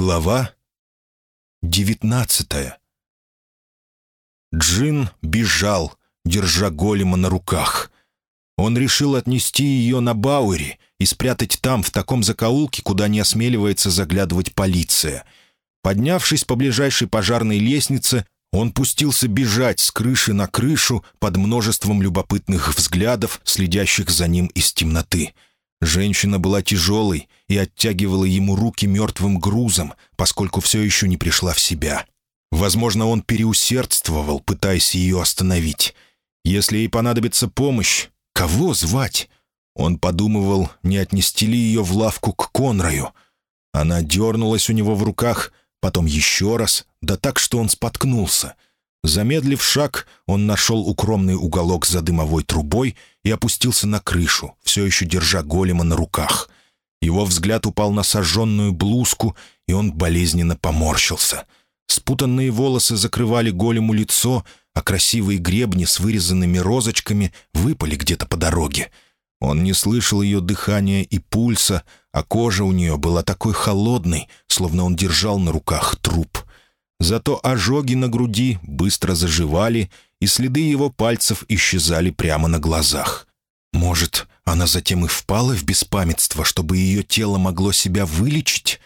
Глава девятнадцатая Джин бежал, держа голема на руках. Он решил отнести ее на Бауэри и спрятать там, в таком закоулке, куда не осмеливается заглядывать полиция. Поднявшись по ближайшей пожарной лестнице, он пустился бежать с крыши на крышу под множеством любопытных взглядов, следящих за ним из темноты. Женщина была тяжелой и оттягивала ему руки мертвым грузом, поскольку все еще не пришла в себя. Возможно, он переусердствовал, пытаясь ее остановить. Если ей понадобится помощь, кого звать? Он подумывал, не отнести ли ее в лавку к Конраю. Она дернулась у него в руках, потом еще раз, да так, что он споткнулся. Замедлив шаг, он нашел укромный уголок за дымовой трубой и опустился на крышу, все еще держа голема на руках. Его взгляд упал на сожженную блузку, и он болезненно поморщился. Спутанные волосы закрывали голему лицо, а красивые гребни с вырезанными розочками выпали где-то по дороге. Он не слышал ее дыхания и пульса, а кожа у нее была такой холодной, словно он держал на руках труп. Зато ожоги на груди быстро заживали, и следы его пальцев исчезали прямо на глазах. Может, она затем и впала в беспамятство, чтобы ее тело могло себя вылечить?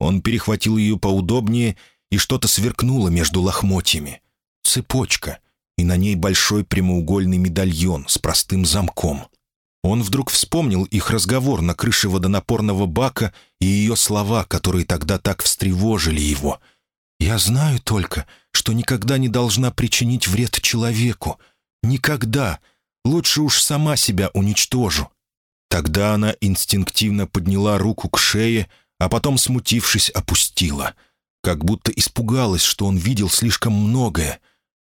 Он перехватил ее поудобнее, и что-то сверкнуло между лохмотьями. Цепочка, и на ней большой прямоугольный медальон с простым замком. Он вдруг вспомнил их разговор на крыше водонапорного бака и ее слова, которые тогда так встревожили его. «Я знаю только, что никогда не должна причинить вред человеку. Никогда. Лучше уж сама себя уничтожу». Тогда она инстинктивно подняла руку к шее, а потом, смутившись, опустила. Как будто испугалась, что он видел слишком многое.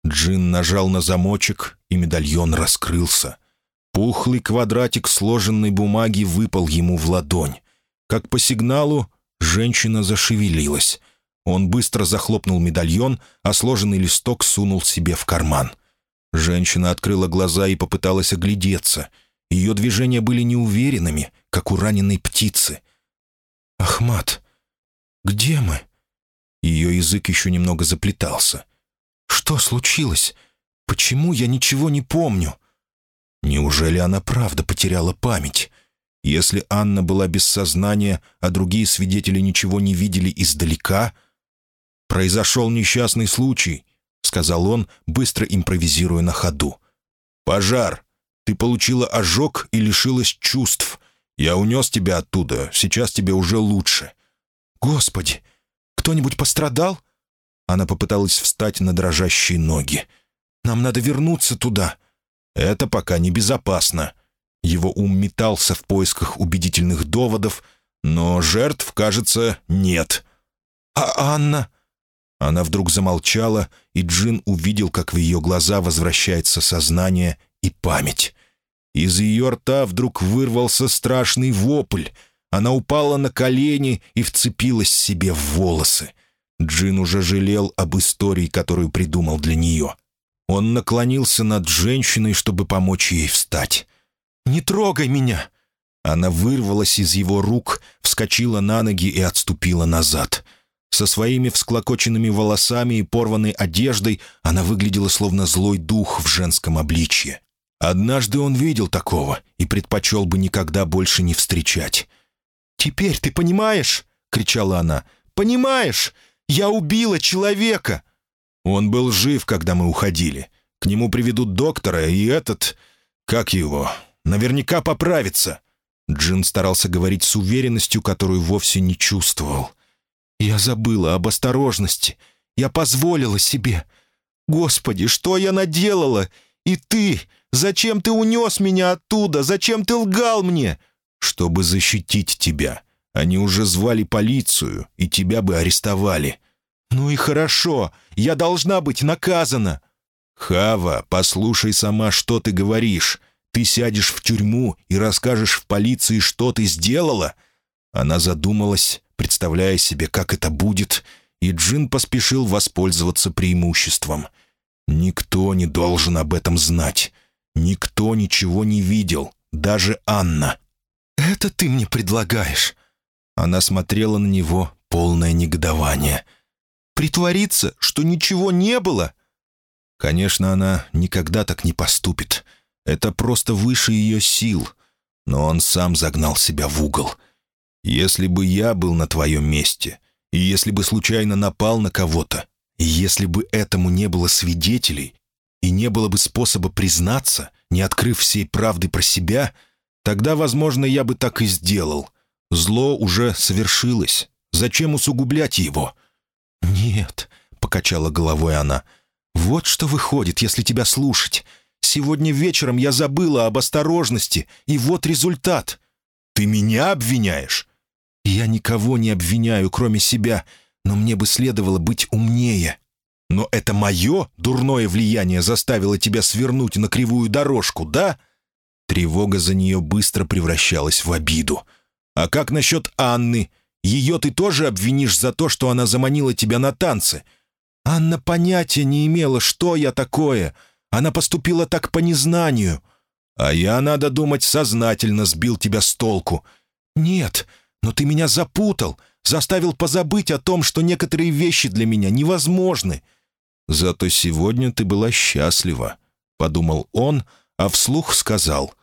Джин нажал на замочек, и медальон раскрылся. Пухлый квадратик сложенной бумаги выпал ему в ладонь. Как по сигналу, женщина зашевелилась. Он быстро захлопнул медальон, а сложенный листок сунул себе в карман. Женщина открыла глаза и попыталась оглядеться. Ее движения были неуверенными, как у раненой птицы. «Ахмат, где мы?» Ее язык еще немного заплетался. «Что случилось? Почему я ничего не помню?» Неужели она правда потеряла память? Если Анна была без сознания, а другие свидетели ничего не видели издалека... «Произошел несчастный случай», — сказал он, быстро импровизируя на ходу. «Пожар. Ты получила ожог и лишилась чувств. Я унес тебя оттуда, сейчас тебе уже лучше». «Господи! Кто-нибудь пострадал?» Она попыталась встать на дрожащие ноги. «Нам надо вернуться туда. Это пока небезопасно. Его ум метался в поисках убедительных доводов, но жертв, кажется, нет. «А Анна?» Она вдруг замолчала, и Джин увидел, как в ее глаза возвращается сознание и память. Из ее рта вдруг вырвался страшный вопль. Она упала на колени и вцепилась себе в волосы. Джин уже жалел об истории, которую придумал для нее. Он наклонился над женщиной, чтобы помочь ей встать. «Не трогай меня!» Она вырвалась из его рук, вскочила на ноги и отступила назад. Со своими всклокоченными волосами и порванной одеждой она выглядела словно злой дух в женском обличье. Однажды он видел такого и предпочел бы никогда больше не встречать. «Теперь ты понимаешь?» — кричала она. «Понимаешь? Я убила человека!» Он был жив, когда мы уходили. К нему приведут доктора, и этот... Как его? Наверняка поправится». Джин старался говорить с уверенностью, которую вовсе не чувствовал. «Я забыла об осторожности. Я позволила себе. Господи, что я наделала? И ты? Зачем ты унес меня оттуда? Зачем ты лгал мне?» «Чтобы защитить тебя. Они уже звали полицию, и тебя бы арестовали. «Ну и хорошо, я должна быть наказана». «Хава, послушай сама, что ты говоришь. Ты сядешь в тюрьму и расскажешь в полиции, что ты сделала?» Она задумалась, представляя себе, как это будет, и Джин поспешил воспользоваться преимуществом. «Никто не должен об этом знать. Никто ничего не видел, даже Анна». «Это ты мне предлагаешь?» Она смотрела на него полное негодование. «Притвориться, что ничего не было?» Конечно, она никогда так не поступит. Это просто выше ее сил. Но он сам загнал себя в угол. «Если бы я был на твоем месте, и если бы случайно напал на кого-то, и если бы этому не было свидетелей, и не было бы способа признаться, не открыв всей правды про себя, тогда, возможно, я бы так и сделал. Зло уже совершилось. Зачем усугублять его?» «Нет», — покачала головой она, — «вот что выходит, если тебя слушать. Сегодня вечером я забыла об осторожности, и вот результат». «Ты меня обвиняешь?» «Я никого не обвиняю, кроме себя, но мне бы следовало быть умнее». «Но это мое дурное влияние заставило тебя свернуть на кривую дорожку, да?» Тревога за нее быстро превращалась в обиду. «А как насчет Анны? Ее ты тоже обвинишь за то, что она заманила тебя на танцы?» «Анна понятия не имела, что я такое. Она поступила так по незнанию. А я, надо думать, сознательно сбил тебя с толку. Нет, но ты меня запутал, заставил позабыть о том, что некоторые вещи для меня невозможны. Зато сегодня ты была счастлива», — подумал он, а вслух сказал.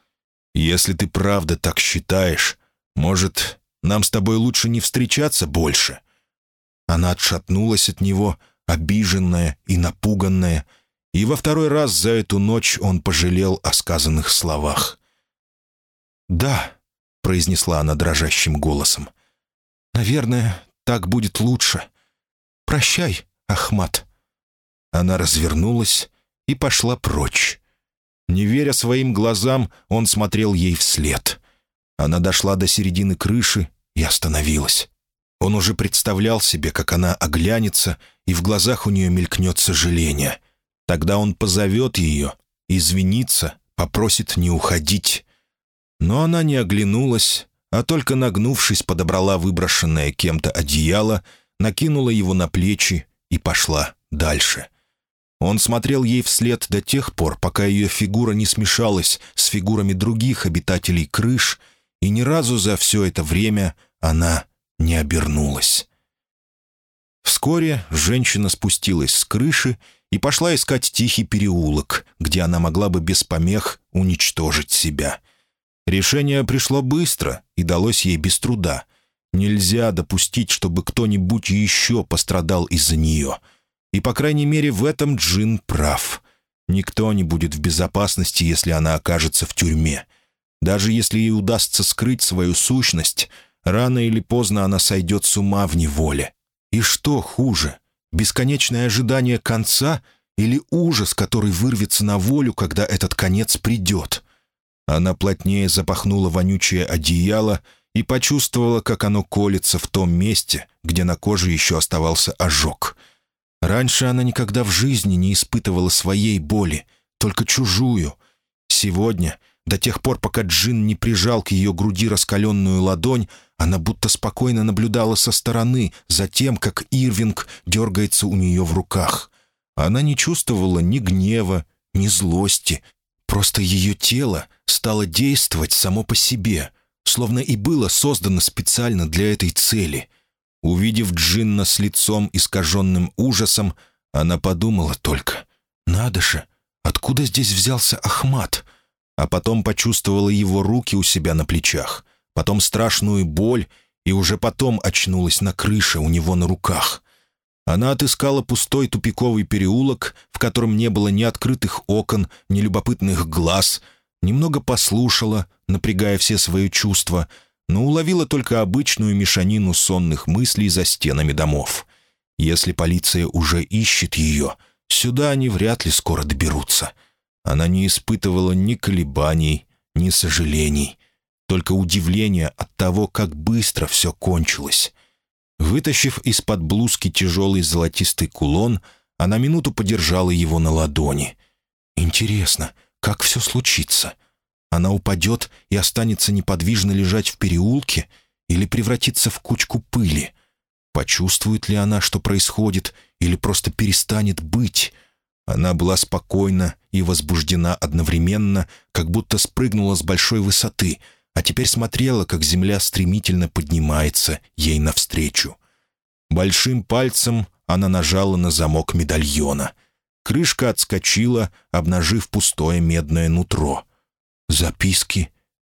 «Если ты правда так считаешь, может, нам с тобой лучше не встречаться больше?» Она отшатнулась от него, обиженная и напуганная, — и во второй раз за эту ночь он пожалел о сказанных словах. «Да», — произнесла она дрожащим голосом, — «наверное, так будет лучше. Прощай, Ахмат». Она развернулась и пошла прочь. Не веря своим глазам, он смотрел ей вслед. Она дошла до середины крыши и остановилась. Он уже представлял себе, как она оглянется, и в глазах у нее мелькнет сожаление — Тогда он позовет ее, извинится, попросит не уходить. Но она не оглянулась, а только нагнувшись, подобрала выброшенное кем-то одеяло, накинула его на плечи и пошла дальше. Он смотрел ей вслед до тех пор, пока ее фигура не смешалась с фигурами других обитателей крыш, и ни разу за все это время она не обернулась. Вскоре женщина спустилась с крыши и пошла искать тихий переулок, где она могла бы без помех уничтожить себя. Решение пришло быстро и далось ей без труда. Нельзя допустить, чтобы кто-нибудь еще пострадал из-за нее. И, по крайней мере, в этом Джин прав. Никто не будет в безопасности, если она окажется в тюрьме. Даже если ей удастся скрыть свою сущность, рано или поздно она сойдет с ума в неволе. И что хуже — Бесконечное ожидание конца или ужас, который вырвется на волю, когда этот конец придет? Она плотнее запахнула вонючее одеяло и почувствовала, как оно колется в том месте, где на коже еще оставался ожог. Раньше она никогда в жизни не испытывала своей боли, только чужую. Сегодня — до тех пор, пока Джин не прижал к ее груди раскаленную ладонь, она будто спокойно наблюдала со стороны за тем, как Ирвинг дергается у нее в руках. Она не чувствовала ни гнева, ни злости. Просто ее тело стало действовать само по себе, словно и было создано специально для этой цели. Увидев Джинна с лицом, искаженным ужасом, она подумала только, «Надо же, откуда здесь взялся Ахмат?» а потом почувствовала его руки у себя на плечах, потом страшную боль и уже потом очнулась на крыше у него на руках. Она отыскала пустой тупиковый переулок, в котором не было ни открытых окон, ни любопытных глаз, немного послушала, напрягая все свои чувства, но уловила только обычную мешанину сонных мыслей за стенами домов. Если полиция уже ищет ее, сюда они вряд ли скоро доберутся — она не испытывала ни колебаний, ни сожалений, только удивление от того, как быстро все кончилось. Вытащив из-под блузки тяжелый золотистый кулон, она минуту подержала его на ладони. «Интересно, как все случится? Она упадет и останется неподвижно лежать в переулке или превратится в кучку пыли? Почувствует ли она, что происходит, или просто перестанет быть?» Она была спокойна и возбуждена одновременно, как будто спрыгнула с большой высоты, а теперь смотрела, как земля стремительно поднимается ей навстречу. Большим пальцем она нажала на замок медальона. Крышка отскочила, обнажив пустое медное нутро. Записки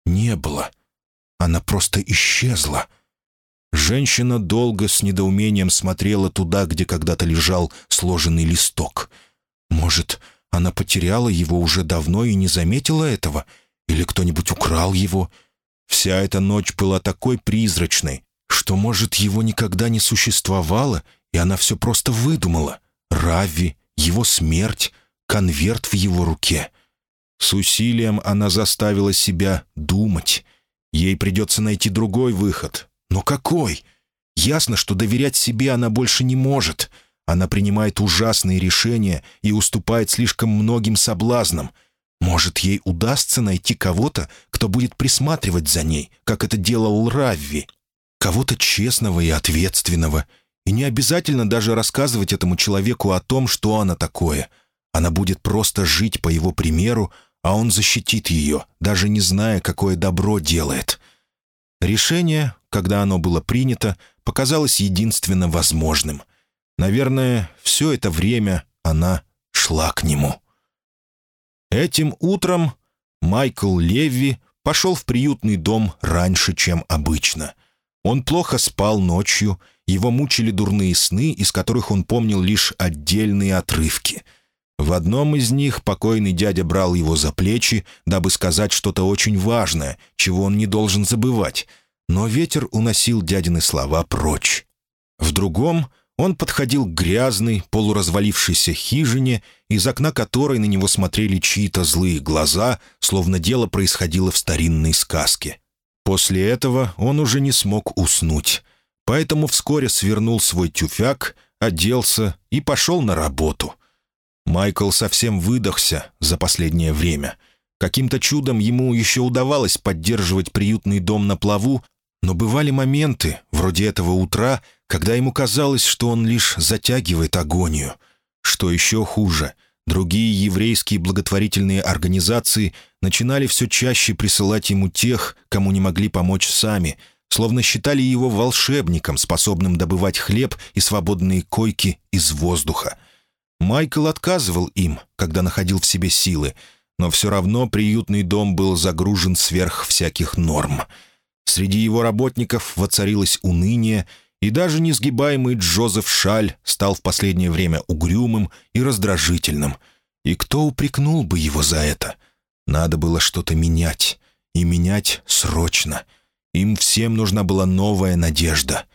не было. Она просто исчезла. Женщина долго с недоумением смотрела туда, где когда-то лежал сложенный листок. Может, она потеряла его уже давно и не заметила этого? Или кто-нибудь украл его? Вся эта ночь была такой призрачной, что, может, его никогда не существовало, и она все просто выдумала. Рави, его смерть, конверт в его руке. С усилием она заставила себя думать. Ей придется найти другой выход. Но какой? Ясно, что доверять себе она больше не может. Она принимает ужасные решения и уступает слишком многим соблазнам. Может, ей удастся найти кого-то, кто будет присматривать за ней, как это делал Равви. Кого-то честного и ответственного. И не обязательно даже рассказывать этому человеку о том, что она такое. Она будет просто жить по его примеру, а он защитит ее, даже не зная, какое добро делает. Решение, когда оно было принято, показалось единственно возможным. Наверное, все это время она шла к нему. Этим утром Майкл Леви пошел в приютный дом раньше, чем обычно. Он плохо спал ночью, его мучили дурные сны, из которых он помнил лишь отдельные отрывки. В одном из них покойный дядя брал его за плечи, дабы сказать что-то очень важное, чего он не должен забывать, но ветер уносил дядины слова прочь. В другом — он подходил к грязной, полуразвалившейся хижине, из окна которой на него смотрели чьи-то злые глаза, словно дело происходило в старинной сказке. После этого он уже не смог уснуть, поэтому вскоре свернул свой тюфяк, оделся и пошел на работу. Майкл совсем выдохся за последнее время. Каким-то чудом ему еще удавалось поддерживать приютный дом на плаву, но бывали моменты, вроде этого утра, когда ему казалось, что он лишь затягивает агонию. Что еще хуже, другие еврейские благотворительные организации начинали все чаще присылать ему тех, кому не могли помочь сами, словно считали его волшебником, способным добывать хлеб и свободные койки из воздуха. Майкл отказывал им, когда находил в себе силы, но все равно приютный дом был загружен сверх всяких норм — Среди его работников воцарилось уныние, и даже несгибаемый Джозеф Шаль стал в последнее время угрюмым и раздражительным. И кто упрекнул бы его за это? Надо было что-то менять, и менять срочно. Им всем нужна была новая надежда.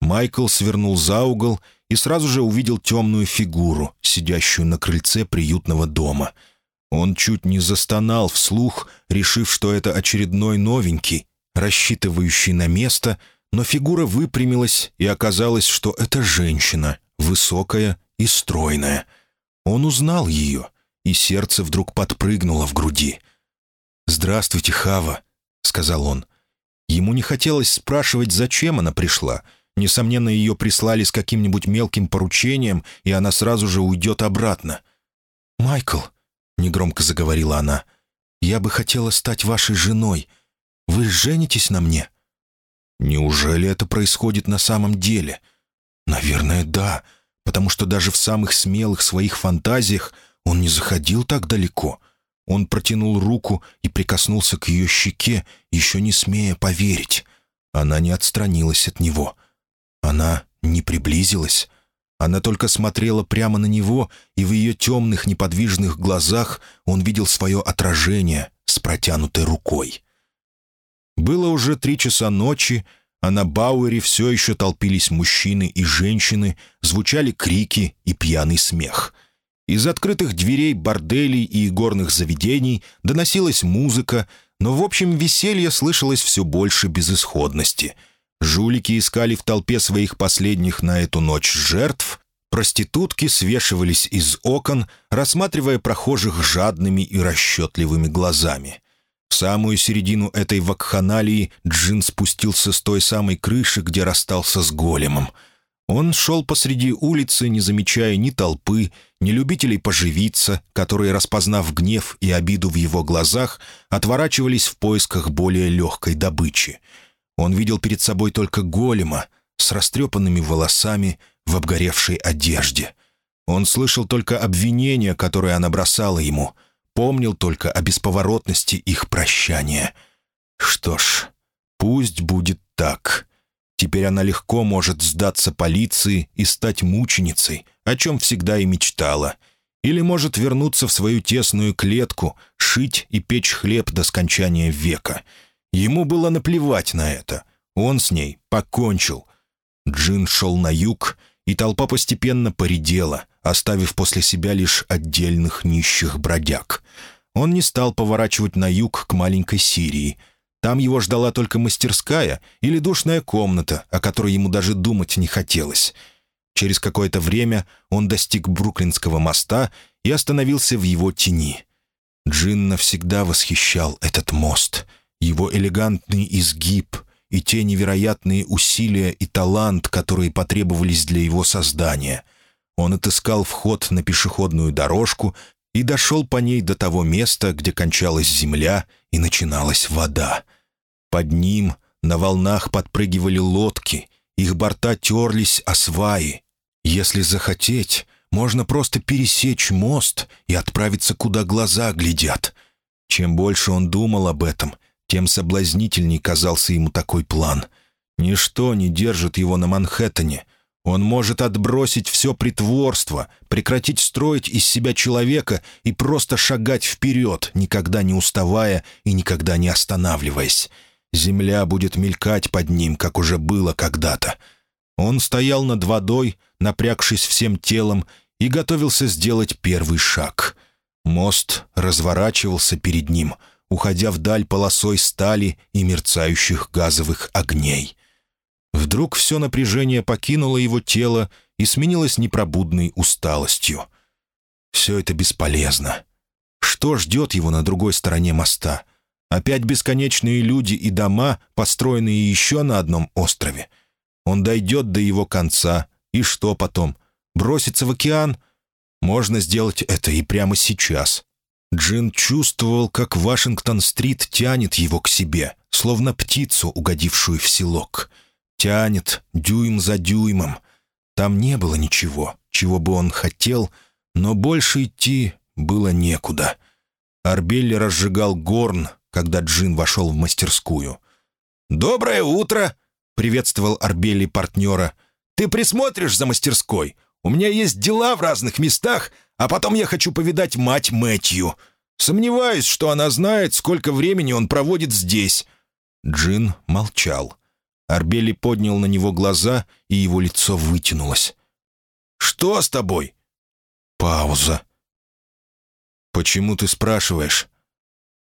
Майкл свернул за угол и сразу же увидел темную фигуру, сидящую на крыльце приютного дома. Он чуть не застонал вслух, решив, что это очередной новенький, рассчитывающий на место, но фигура выпрямилась, и оказалось, что это женщина, высокая и стройная. Он узнал ее, и сердце вдруг подпрыгнуло в груди. «Здравствуйте, Хава», — сказал он. Ему не хотелось спрашивать, зачем она пришла. Несомненно, ее прислали с каким-нибудь мелким поручением, и она сразу же уйдет обратно. «Майкл», — негромко заговорила она, — «я бы хотела стать вашей женой. Вы женитесь на мне?» «Неужели это происходит на самом деле?» «Наверное, да, потому что даже в самых смелых своих фантазиях он не заходил так далеко. Он протянул руку и прикоснулся к ее щеке, еще не смея поверить. Она не отстранилась от него. Она не приблизилась. Она только смотрела прямо на него, и в ее темных неподвижных глазах он видел свое отражение с протянутой рукой. Было уже три часа ночи, а на Бауэре все еще толпились мужчины и женщины, звучали крики и пьяный смех. Из открытых дверей борделей и игорных заведений доносилась музыка, но в общем веселье слышалось все больше безысходности. Жулики искали в толпе своих последних на эту ночь жертв, проститутки свешивались из окон, рассматривая прохожих жадными и расчетливыми глазами — в самую середину этой вакханалии Джин спустился с той самой крыши, где расстался с големом. Он шел посреди улицы, не замечая ни толпы, ни любителей поживиться, которые, распознав гнев и обиду в его глазах, отворачивались в поисках более легкой добычи. Он видел перед собой только голема, с растрепанными волосами, в обгоревшей одежде. Он слышал только обвинения, которые она бросала ему, помнил только о бесповоротности их прощания. Что ж, пусть будет так. Теперь она легко может сдаться полиции и стать мученицей, о чем всегда и мечтала. Или может вернуться в свою тесную клетку, шить и печь хлеб до скончания века. Ему было наплевать на это. Он с ней покончил. Джин шел на юг, и толпа постепенно поредела, оставив после себя лишь отдельных нищих бродяг. Он не стал поворачивать на юг к маленькой Сирии — там его ждала только мастерская или душная комната, о которой ему даже думать не хотелось. Через какое-то время он достиг Бруклинского моста и остановился в его тени. Джин навсегда восхищал этот мост, его элегантный изгиб и те невероятные усилия и талант, которые потребовались для его создания. Он отыскал вход на пешеходную дорожку и дошел по ней до того места, где кончалась земля и начиналась вода. Под ним на волнах подпрыгивали лодки, их борта терлись о сваи. Если захотеть, можно просто пересечь мост и отправиться, куда глаза глядят. Чем больше он думал об этом, тем соблазнительней казался ему такой план. Ничто не держит его на Манхэттене — он может отбросить все притворство, прекратить строить из себя человека и просто шагать вперед, никогда не уставая и никогда не останавливаясь. Земля будет мелькать под ним, как уже было когда-то. Он стоял над водой, напрягшись всем телом, и готовился сделать первый шаг. Мост разворачивался перед ним, уходя вдаль полосой стали и мерцающих газовых огней. Вдруг все напряжение покинуло его тело и сменилось непробудной усталостью. Все это бесполезно. Что ждет его на другой стороне моста? Опять бесконечные люди и дома, построенные еще на одном острове. Он дойдет до его конца, и что потом? Броситься в океан? Можно сделать это и прямо сейчас. Джин чувствовал, как Вашингтон-стрит тянет его к себе, словно птицу, угодившую в селок — Тянет дюйм за дюймом. Там не было ничего, чего бы он хотел, но больше идти было некуда. Арбелли разжигал горн, когда Джин вошел в мастерскую. «Доброе утро!» — приветствовал Арбелли партнера. «Ты присмотришь за мастерской? У меня есть дела в разных местах, а потом я хочу повидать мать Мэтью. Сомневаюсь, что она знает, сколько времени он проводит здесь». Джин молчал. Арбели поднял на него глаза, и его лицо вытянулось. «Что с тобой?» Пауза. «Почему ты спрашиваешь?»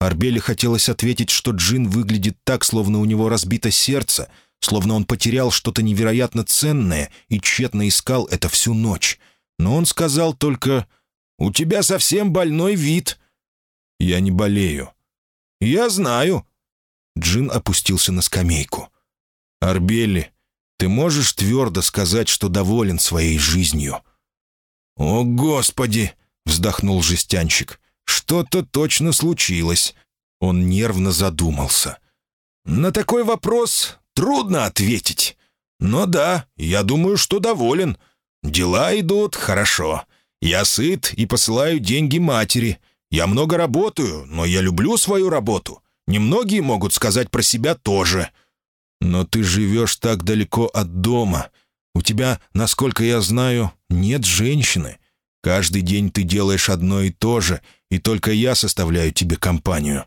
Арбели хотелось ответить, что Джин выглядит так, словно у него разбито сердце, словно он потерял что-то невероятно ценное и тщетно искал это всю ночь. Но он сказал только «У тебя совсем больной вид». «Я не болею». «Я знаю». Джин опустился на скамейку. «Арбелли, ты можешь твердо сказать, что доволен своей жизнью?» «О, Господи!» — вздохнул жестянщик. «Что-то точно случилось». Он нервно задумался. «На такой вопрос трудно ответить. Но да, я думаю, что доволен. Дела идут хорошо. Я сыт и посылаю деньги матери. Я много работаю, но я люблю свою работу. Немногие могут сказать про себя тоже. Но ты живешь так далеко от дома. У тебя, насколько я знаю, нет женщины. Каждый день ты делаешь одно и то же, и только я составляю тебе компанию.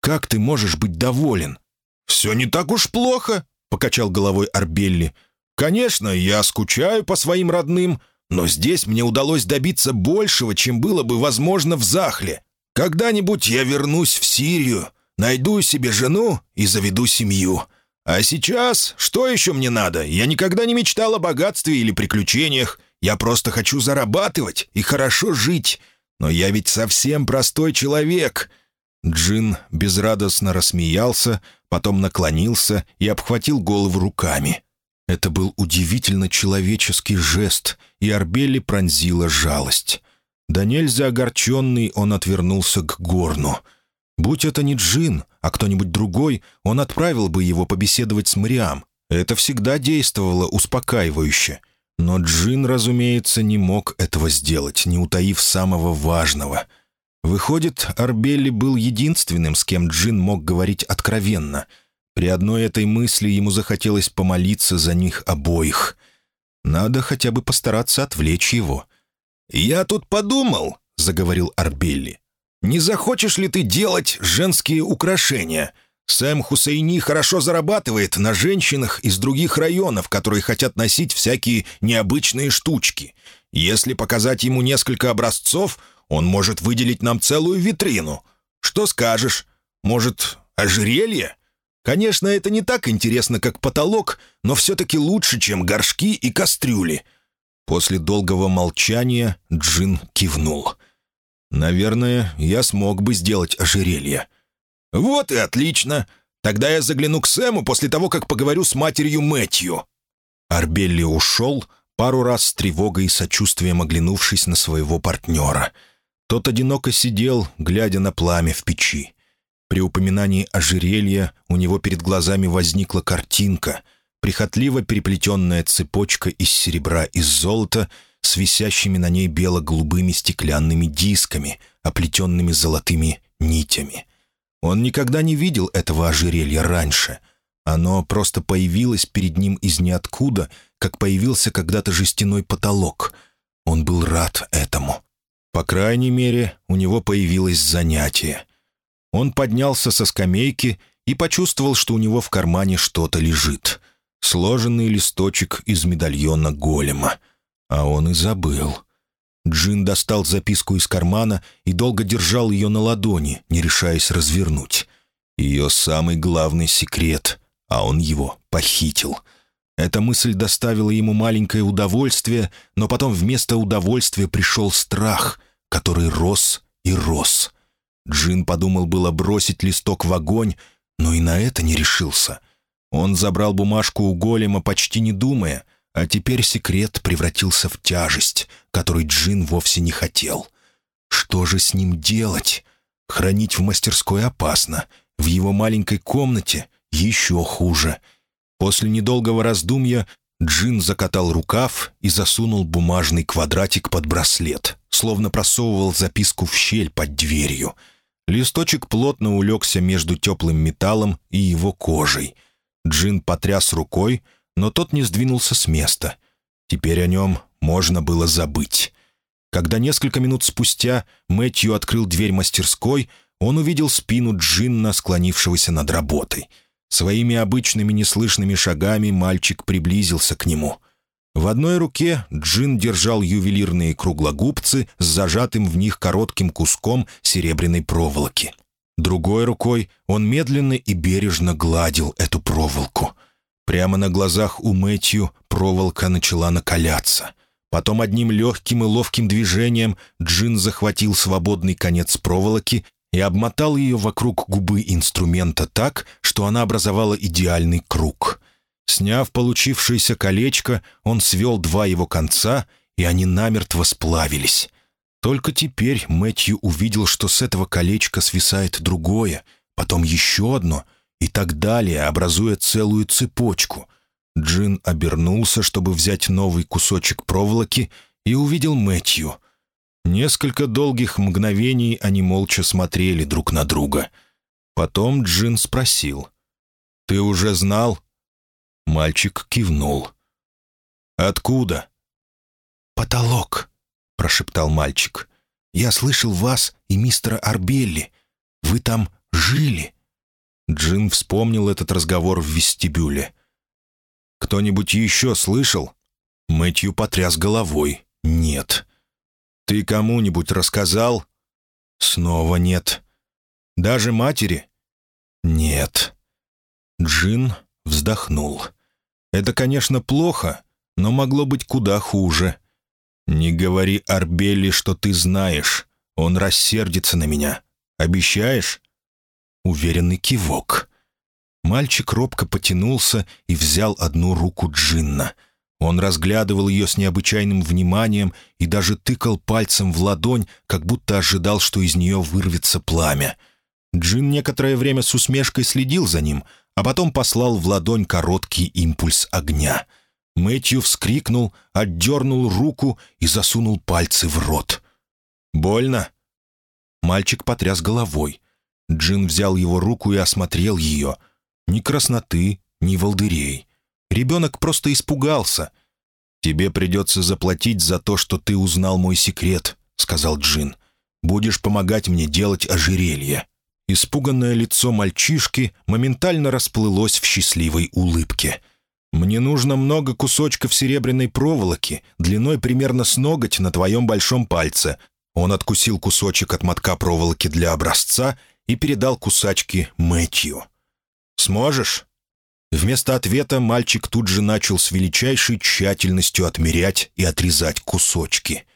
Как ты можешь быть доволен?» «Все не так уж плохо», — покачал головой Арбелли. «Конечно, я скучаю по своим родным, но здесь мне удалось добиться большего, чем было бы возможно в Захле. Когда-нибудь я вернусь в Сирию, найду себе жену и заведу семью. А сейчас, что еще мне надо? Я никогда не мечтал о богатстве или приключениях. Я просто хочу зарабатывать и хорошо жить. Но я ведь совсем простой человек». Джин безрадостно рассмеялся, потом наклонился и обхватил голову руками. Это был удивительно человеческий жест, и Арбели пронзила жалость. Да нельзя огорченный, он отвернулся к горну — Будь это не Джин, а кто-нибудь другой, он отправил бы его побеседовать с Мариам. Это всегда действовало успокаивающе. Но Джин, разумеется, не мог этого сделать, не утаив самого важного. Выходит, Арбелли был единственным, с кем Джин мог говорить откровенно. При одной этой мысли ему захотелось помолиться за них обоих. Надо хотя бы постараться отвлечь его. «Я тут подумал», — заговорил Арбелли. «Не захочешь ли ты делать женские украшения?» Сэм Хусейни хорошо зарабатывает на женщинах из других районов, которые хотят носить всякие необычные штучки. Если показать ему несколько образцов, он может выделить нам целую витрину. Что скажешь? Может, ожерелье? Конечно, это не так интересно, как потолок, но все-таки лучше, чем горшки и кастрюли». После долгого молчания Джин кивнул. «Наверное, я смог бы сделать ожерелье». «Вот и отлично. Тогда я загляну к Сэму после того, как поговорю с матерью Мэтью». Арбелли ушел, пару раз с тревогой и сочувствием оглянувшись на своего партнера. Тот одиноко сидел, глядя на пламя в печи. При упоминании ожерелья у него перед глазами возникла картинка, прихотливо переплетенная цепочка из серебра и золота с висящими на ней бело-голубыми стеклянными дисками, оплетенными золотыми нитями. Он никогда не видел этого ожерелья раньше. Оно просто появилось перед ним из ниоткуда, как появился когда-то жестяной потолок. Он был рад этому. По крайней мере, у него появилось занятие. Он поднялся со скамейки и почувствовал, что у него в кармане что-то лежит. Сложенный листочек из медальона голема. А он и забыл. Джин достал записку из кармана и долго держал ее на ладони, не решаясь развернуть. Ее самый главный секрет, а он его похитил. Эта мысль доставила ему маленькое удовольствие, но потом вместо удовольствия пришел страх, который рос и рос. Джин подумал было бросить листок в огонь, но и на это не решился. Он забрал бумажку у голема, почти не думая — а теперь секрет превратился в тяжесть, которой Джин вовсе не хотел. Что же с ним делать? Хранить в мастерской опасно. В его маленькой комнате еще хуже. После недолгого раздумья Джин закатал рукав и засунул бумажный квадратик под браслет, словно просовывал записку в щель под дверью. Листочек плотно улегся между теплым металлом и его кожей. Джин потряс рукой — но тот не сдвинулся с места. Теперь о нем можно было забыть. Когда несколько минут спустя Мэтью открыл дверь мастерской, он увидел спину Джинна, склонившегося над работой. Своими обычными неслышными шагами мальчик приблизился к нему. В одной руке Джин держал ювелирные круглогубцы с зажатым в них коротким куском серебряной проволоки. Другой рукой он медленно и бережно гладил эту проволоку — Прямо на глазах у Мэтью проволока начала накаляться. Потом одним легким и ловким движением Джин захватил свободный конец проволоки и обмотал ее вокруг губы инструмента так, что она образовала идеальный круг. Сняв получившееся колечко, он свел два его конца, и они намертво сплавились. Только теперь Мэтью увидел, что с этого колечка свисает другое, потом еще одно — и так далее, образуя целую цепочку. Джин обернулся, чтобы взять новый кусочек проволоки, и увидел Мэтью. Несколько долгих мгновений они молча смотрели друг на друга. Потом Джин спросил. «Ты уже знал?» Мальчик кивнул. «Откуда?» «Потолок», — прошептал мальчик. «Я слышал вас и мистера Арбелли. Вы там жили». Джин вспомнил этот разговор в вестибюле. «Кто-нибудь еще слышал?» Мэтью потряс головой. «Нет». «Ты кому-нибудь рассказал?» «Снова нет». «Даже матери?» «Нет». Джин вздохнул. «Это, конечно, плохо, но могло быть куда хуже. Не говори Арбелли, что ты знаешь. Он рассердится на меня. Обещаешь?» уверенный кивок. Мальчик робко потянулся и взял одну руку Джинна. Он разглядывал ее с необычайным вниманием и даже тыкал пальцем в ладонь, как будто ожидал, что из нее вырвется пламя. Джин некоторое время с усмешкой следил за ним, а потом послал в ладонь короткий импульс огня. Мэтью вскрикнул, отдернул руку и засунул пальцы в рот. «Больно?» Мальчик потряс головой. Джин взял его руку и осмотрел ее. Ни красноты, ни волдырей. Ребенок просто испугался. «Тебе придется заплатить за то, что ты узнал мой секрет», — сказал Джин. «Будешь помогать мне делать ожерелье». Испуганное лицо мальчишки моментально расплылось в счастливой улыбке. «Мне нужно много кусочков серебряной проволоки, длиной примерно с ноготь на твоем большом пальце». Он откусил кусочек от мотка проволоки для образца и передал кусачки Мэтью. «Сможешь?» Вместо ответа мальчик тут же начал с величайшей тщательностью отмерять и отрезать кусочки.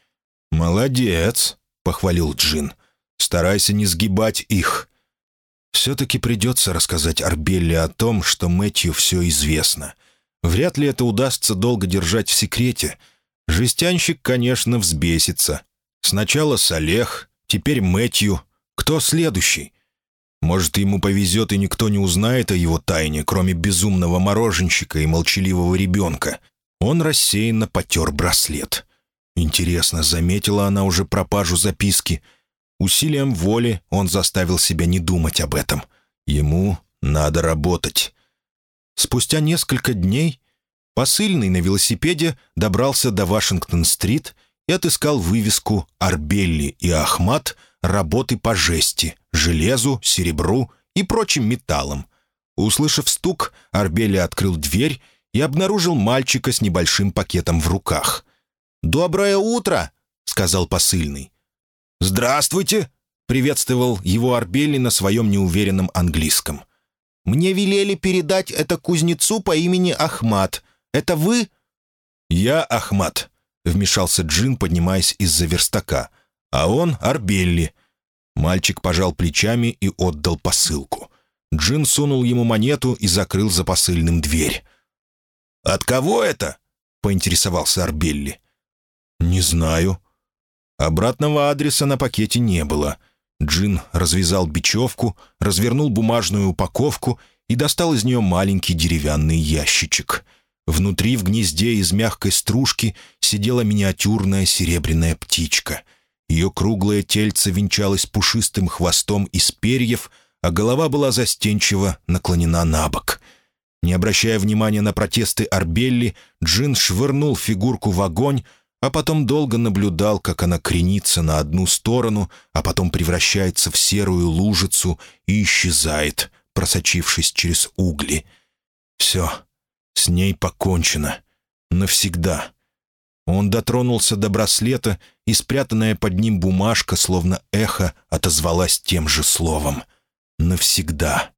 «Молодец», — похвалил Джин. «Старайся не сгибать их». Все-таки придется рассказать Арбелле о том, что Мэтью все известно. Вряд ли это удастся долго держать в секрете. Жестянщик, конечно, взбесится. Сначала Салех, теперь Мэтью. Кто следующий? Может, ему повезет, и никто не узнает о его тайне, кроме безумного мороженщика и молчаливого ребенка. Он рассеянно потер браслет. Интересно, заметила она уже пропажу записки? Усилием воли он заставил себя не думать об этом. Ему надо работать. Спустя несколько дней посыльный на велосипеде добрался до Вашингтон-стрит и отыскал вывеску «Арбелли и Ахмат. Работы по жести» железу, серебру и прочим металлам. Услышав стук, Арбели открыл дверь и обнаружил мальчика с небольшим пакетом в руках. «Доброе утро!» — сказал посыльный. «Здравствуйте!» — приветствовал его Арбели на своем неуверенном английском. «Мне велели передать это кузнецу по имени Ахмат. Это вы?» «Я Ахмат», — вмешался Джин, поднимаясь из-за верстака. «А он Арбелли. Мальчик пожал плечами и отдал посылку. Джин сунул ему монету и закрыл за посыльным дверь. «От кого это?» — поинтересовался Арбелли. «Не знаю». Обратного адреса на пакете не было. Джин развязал бечевку, развернул бумажную упаковку и достал из нее маленький деревянный ящичек. Внутри, в гнезде из мягкой стружки, сидела миниатюрная серебряная птичка — ее круглое тельце венчалось пушистым хвостом из перьев, а голова была застенчиво наклонена на бок. Не обращая внимания на протесты Арбелли, Джин швырнул фигурку в огонь, а потом долго наблюдал, как она кренится на одну сторону, а потом превращается в серую лужицу и исчезает, просочившись через угли. Все, с ней покончено. Навсегда. Он дотронулся до браслета, и спрятанная под ним бумажка, словно эхо, отозвалась тем же словом. «Навсегда».